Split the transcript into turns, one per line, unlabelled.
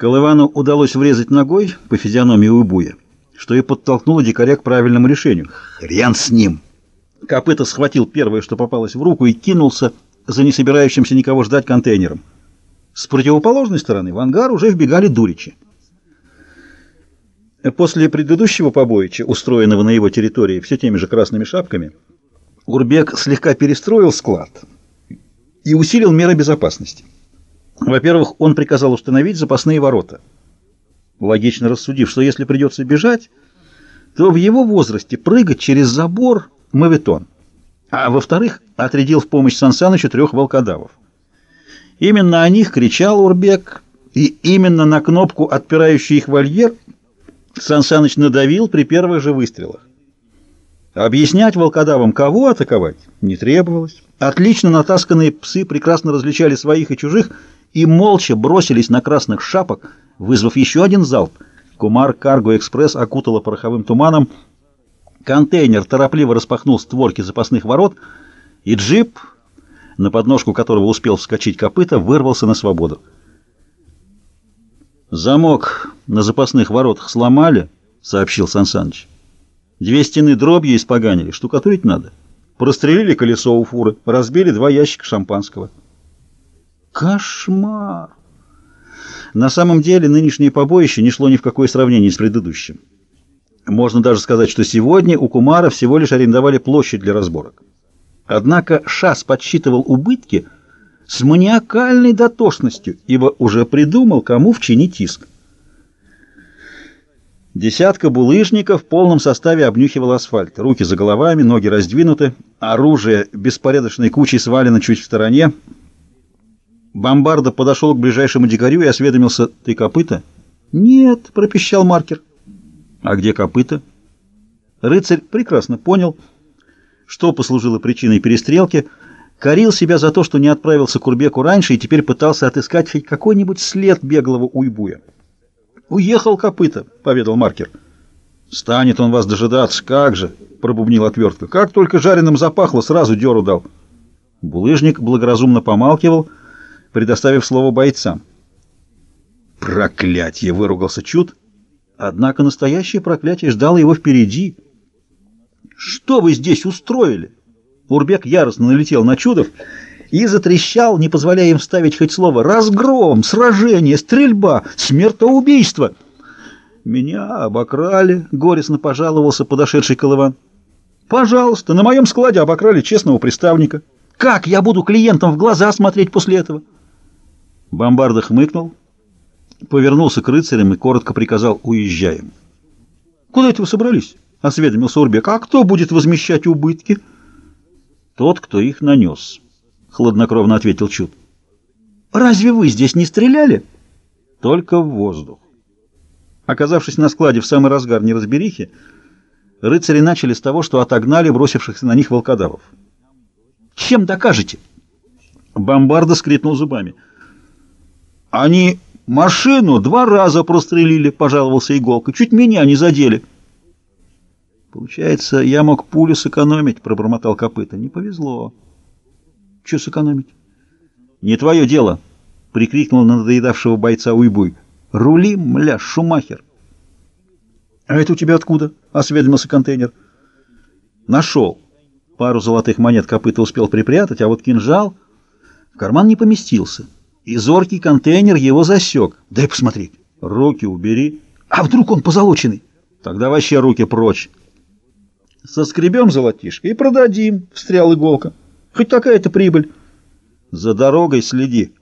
Колывану удалось врезать ногой по физиономии Уйбуя, что и подтолкнуло дикаря к правильному решению. Хрен с ним! Копыта схватил первое, что попалось в руку, и кинулся за не собирающимся никого ждать контейнером. С противоположной стороны в ангар уже вбегали дуричи. После предыдущего побоича, устроенного на его территории все теми же красными шапками, Урбек слегка перестроил склад и усилил меры безопасности. Во-первых, он приказал установить запасные ворота. Логично рассудив, что если придется бежать, то в его возрасте прыгать через забор – мавитон. А во-вторых, отрядил в помощь Сансанычу трех волкодавов. Именно о них кричал Урбек, и именно на кнопку, отпирающую их вольер, Сансаныч надавил при первых же выстрелах. Объяснять волкодавам, кого атаковать, не требовалось. Отлично натасканные псы прекрасно различали своих и чужих и молча бросились на красных шапок, вызвав еще один залп. Кумар Карго Экспресс окутала пороховым туманом. Контейнер торопливо распахнул створки запасных ворот, и джип, на подножку которого успел вскочить копыта, вырвался на свободу. «Замок на запасных воротах сломали», — сообщил Сансаныч. «Две стены дробью испоганили, штукатурить надо. Прострелили колесо у фуры, разбили два ящика шампанского». Кошмар! На самом деле нынешнее побоище не шло ни в какое сравнение с предыдущим. Можно даже сказать, что сегодня у Кумара всего лишь арендовали площадь для разборок. Однако Шас подсчитывал убытки с маниакальной дотошностью, ибо уже придумал, кому вчинить иск. Десятка булыжников в полном составе обнюхивал асфальт. Руки за головами, ноги раздвинуты, оружие беспорядочной кучей свалено чуть в стороне, Бомбарда подошел к ближайшему дикарю и осведомился, «Ты копыта?» «Нет», — пропищал маркер. «А где копыта?» Рыцарь прекрасно понял, что послужило причиной перестрелки, корил себя за то, что не отправился к Урбеку раньше и теперь пытался отыскать хоть какой-нибудь след беглого уйбуя. «Уехал копыта», — поведал маркер. «Станет он вас дожидаться, как же!» — пробубнил отвертка. «Как только жареным запахло, сразу дёру дал». Булыжник благоразумно помалкивал, — предоставив слово бойцам. «Проклятье!» — выругался Чуд. Однако настоящее проклятие ждало его впереди. «Что вы здесь устроили?» Урбек яростно налетел на Чудов и затрещал, не позволяя им вставить хоть слово. «Разгром! Сражение! Стрельба! Смертоубийство!» «Меня обокрали!» — горестно пожаловался подошедший Колыван. «Пожалуйста, на моем складе обокрали честного приставника. Как я буду клиентам в глаза смотреть после этого?» Бомбарда хмыкнул, повернулся к рыцарям и коротко приказал «Уезжаем». «Куда это вы собрались?» — осведомился Урбек. «А кто будет возмещать убытки?» «Тот, кто их нанес», — хладнокровно ответил Чуд. «Разве вы здесь не стреляли?» «Только в воздух». Оказавшись на складе в самый разгар неразберихи, рыцари начали с того, что отогнали бросившихся на них волкодавов. «Чем докажете?» Бомбарда скрипнул зубами — они машину два раза прострелили, пожаловался Иголка. Чуть меня не задели. Получается, я мог пулю сэкономить, пробормотал копыта. Не повезло. Че сэкономить? Не твое дело, прикрикнул на надоедавшего бойца Уйбуй. Рули, мля, Шумахер. А это у тебя откуда? Осведомился контейнер. Нашел. Пару золотых монет копыта успел припрятать, а вот кинжал в карман не поместился и зоркий контейнер его засек. Дай посмотреть. Руки убери. А вдруг он позолоченный? Тогда вообще руки прочь. Соскребем золотишко и продадим, встрял иголка. Хоть такая-то прибыль. За дорогой следи.